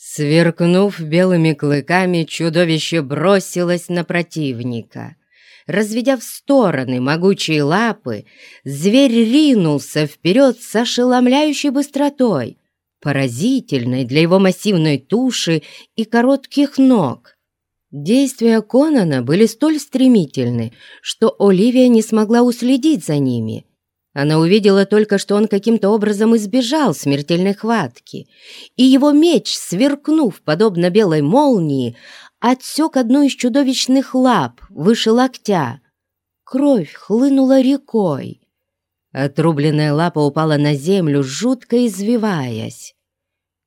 Сверкнув белыми клыками, чудовище бросилось на противника. Разведя в стороны могучие лапы, зверь ринулся вперед с ошеломляющей быстротой, поразительной для его массивной туши и коротких ног. Действия Конана были столь стремительны, что Оливия не смогла уследить за ними. Она увидела только, что он каким-то образом избежал смертельной хватки, и его меч, сверкнув, подобно белой молнии, отсек одну из чудовищных лап выше локтя. Кровь хлынула рекой. Отрубленная лапа упала на землю, жутко извиваясь.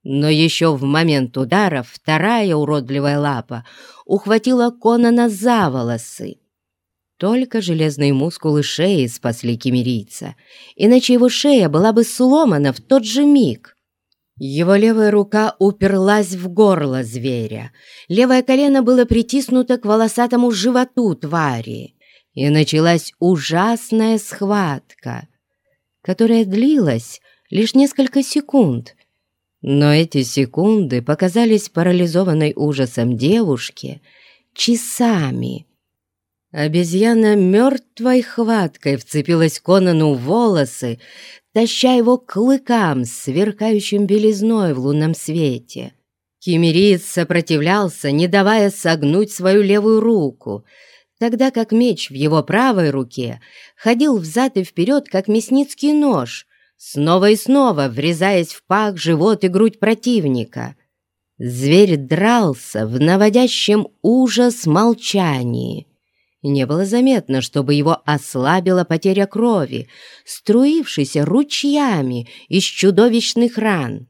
Но еще в момент удара вторая уродливая лапа ухватила Конана за волосы. Только железные мускулы шеи спасли кемерийца, иначе его шея была бы сломана в тот же миг. Его левая рука уперлась в горло зверя, левое колено было притиснуто к волосатому животу твари, и началась ужасная схватка, которая длилась лишь несколько секунд — но эти секунды показались парализованной ужасом девушке часами. Обезьяна мертвой хваткой вцепилась Конану в волосы, таща его к клыкам, сверкающим белизной в лунном свете. Кемериец сопротивлялся, не давая согнуть свою левую руку, тогда как меч в его правой руке ходил взад и вперед, как мясницкий нож, снова и снова врезаясь в пах, живот и грудь противника. Зверь дрался в наводящем ужас молчании. Не было заметно, чтобы его ослабила потеря крови, струившейся ручьями из чудовищных ран.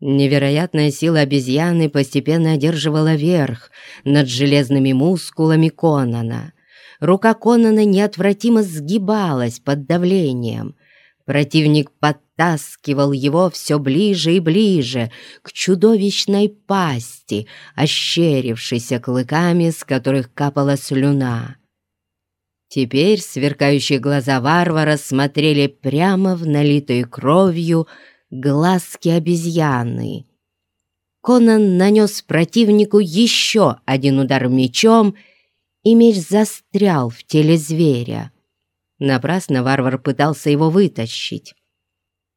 Невероятная сила обезьяны постепенно одерживала верх над железными мускулами Конана. Рука Конана неотвратимо сгибалась под давлением — Противник подтаскивал его все ближе и ближе к чудовищной пасти, ощерившейся клыками, с которых капала слюна. Теперь сверкающие глаза варвара смотрели прямо в налитые кровью глазки обезьяны. Конан нанес противнику еще один удар мечом, и меч застрял в теле зверя. Напрасно варвар пытался его вытащить.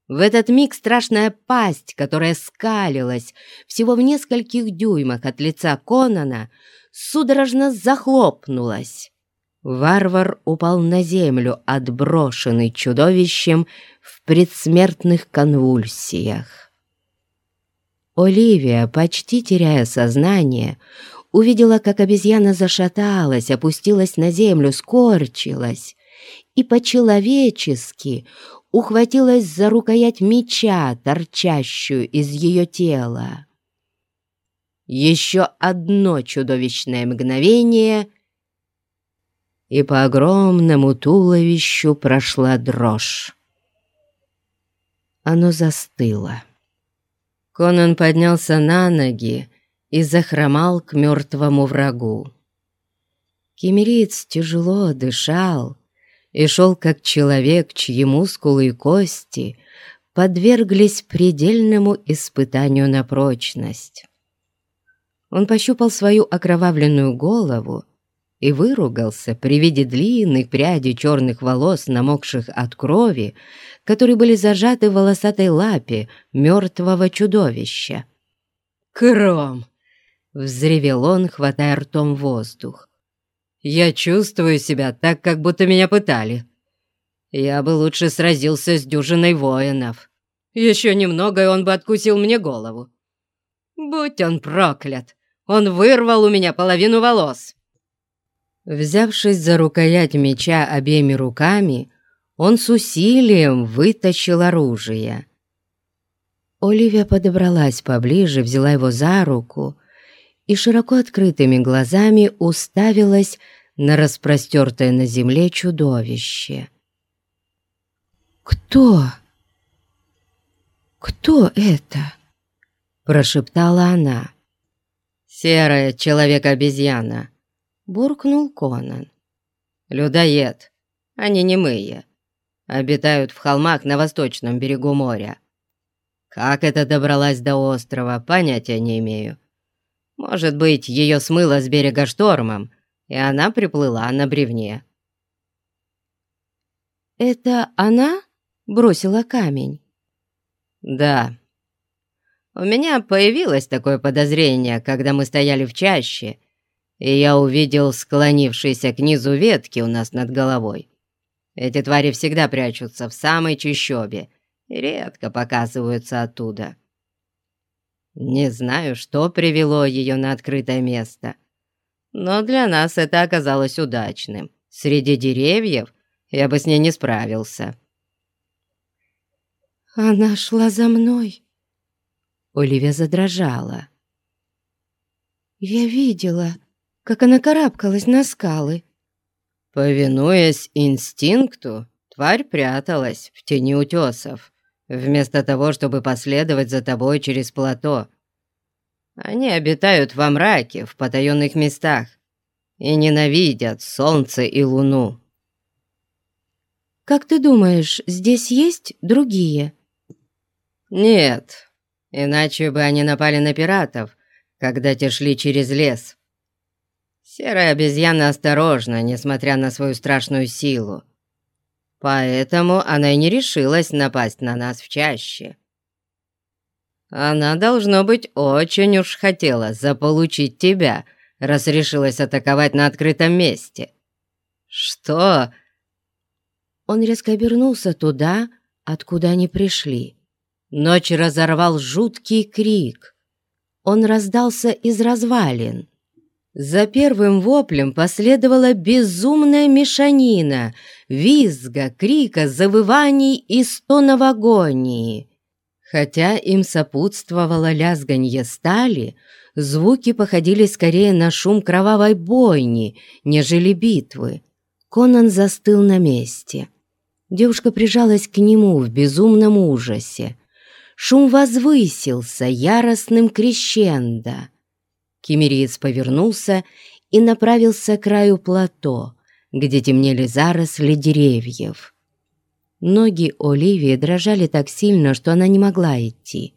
В этот миг страшная пасть, которая скалилась всего в нескольких дюймах от лица Конана, судорожно захлопнулась. Варвар упал на землю, отброшенный чудовищем в предсмертных конвульсиях. Оливия, почти теряя сознание, увидела, как обезьяна зашаталась, опустилась на землю, скорчилась и по-человечески ухватилась за рукоять меча, торчащую из ее тела. Еще одно чудовищное мгновение, и по огромному туловищу прошла дрожь. Оно застыло. Конан поднялся на ноги и захромал к мертвому врагу. Кемериец тяжело дышал, и шел как человек, чьи мускулы и кости подверглись предельному испытанию на прочность. Он пощупал свою окровавленную голову и выругался при виде длинных прядей черных волос, намокших от крови, которые были зажаты в волосатой лапе мертвого чудовища. «Кром!» — взревел он, хватая ртом воздух. Я чувствую себя так, как будто меня пытали. Я бы лучше сразился с дюжиной воинов. Еще немного, и он бы откусил мне голову. Будь он проклят, он вырвал у меня половину волос. Взявшись за рукоять меча обеими руками, он с усилием вытащил оружие. Оливия подобралась поближе, взяла его за руку и широко открытыми глазами уставилась на распростертое на земле чудовище. «Кто? Кто это?» — прошептала она. «Серая человек-обезьяна», — буркнул Конан. «Людоед, они немые, обитают в холмах на восточном берегу моря. Как это добралась до острова, понятия не имею. Может быть, ее смыло с берега штормом, и она приплыла на бревне. «Это она бросила камень?» «Да. У меня появилось такое подозрение, когда мы стояли в чаще, и я увидел склонившиеся к низу ветки у нас над головой. Эти твари всегда прячутся в самой чащобе и редко показываются оттуда. Не знаю, что привело ее на открытое место, но для нас это оказалось удачным. Среди деревьев я бы с ней не справился. «Она шла за мной!» Оливия задрожала. «Я видела, как она карабкалась на скалы». Повинуясь инстинкту, тварь пряталась в тени утесов, вместо того, чтобы последовать за тобой через плато. Они обитают во мраке, в потаенных местах, и ненавидят солнце и луну. «Как ты думаешь, здесь есть другие?» «Нет, иначе бы они напали на пиратов, когда те шли через лес. Серая обезьяна осторожна, несмотря на свою страшную силу. Поэтому она и не решилась напасть на нас в чаще. Она, должно быть, очень уж хотела заполучить тебя, раз решилась атаковать на открытом месте. Что?» Он резко обернулся туда, откуда они пришли. Ночь разорвал жуткий крик. Он раздался из развалин. За первым воплем последовала безумная мешанина визга, крика, завываний и стонов агонии. Хотя им сопутствовало лязганье стали, звуки походили скорее на шум кровавой бойни, нежели битвы. Конан застыл на месте. Девушка прижалась к нему в безумном ужасе. Шум возвысился яростным крещендо. Кемериец повернулся и направился к краю плато, где темнели заросли деревьев. Ноги Оливии дрожали так сильно, что она не могла идти.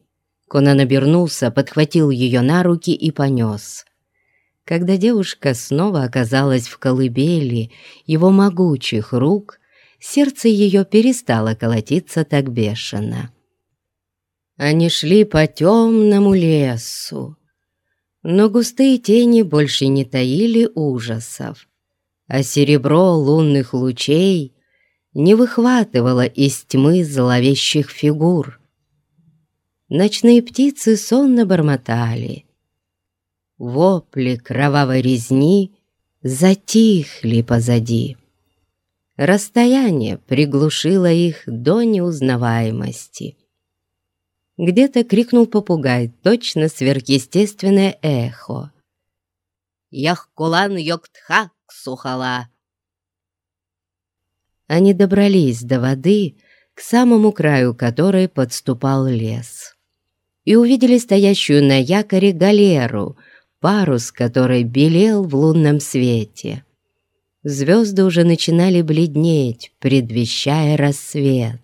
Конан обернулся, подхватил ее на руки и понес. Когда девушка снова оказалась в колыбели его могучих рук, сердце ее перестало колотиться так бешено. Они шли по темному лесу, но густые тени больше не таили ужасов, а серебро лунных лучей не выхватывало из тьмы зловещих фигур. Ночные птицы сонно бормотали. Вопли кровавой резни затихли позади. Расстояние приглушило их до неузнаваемости — где-то крикнул попугай, точно сверхъестественное эхо. «Яхкулан йоктха ксухала!» Они добрались до воды, к самому краю которой подступал лес, и увидели стоящую на якоре галеру, парус которой белел в лунном свете. Звезды уже начинали бледнеть, предвещая рассвет.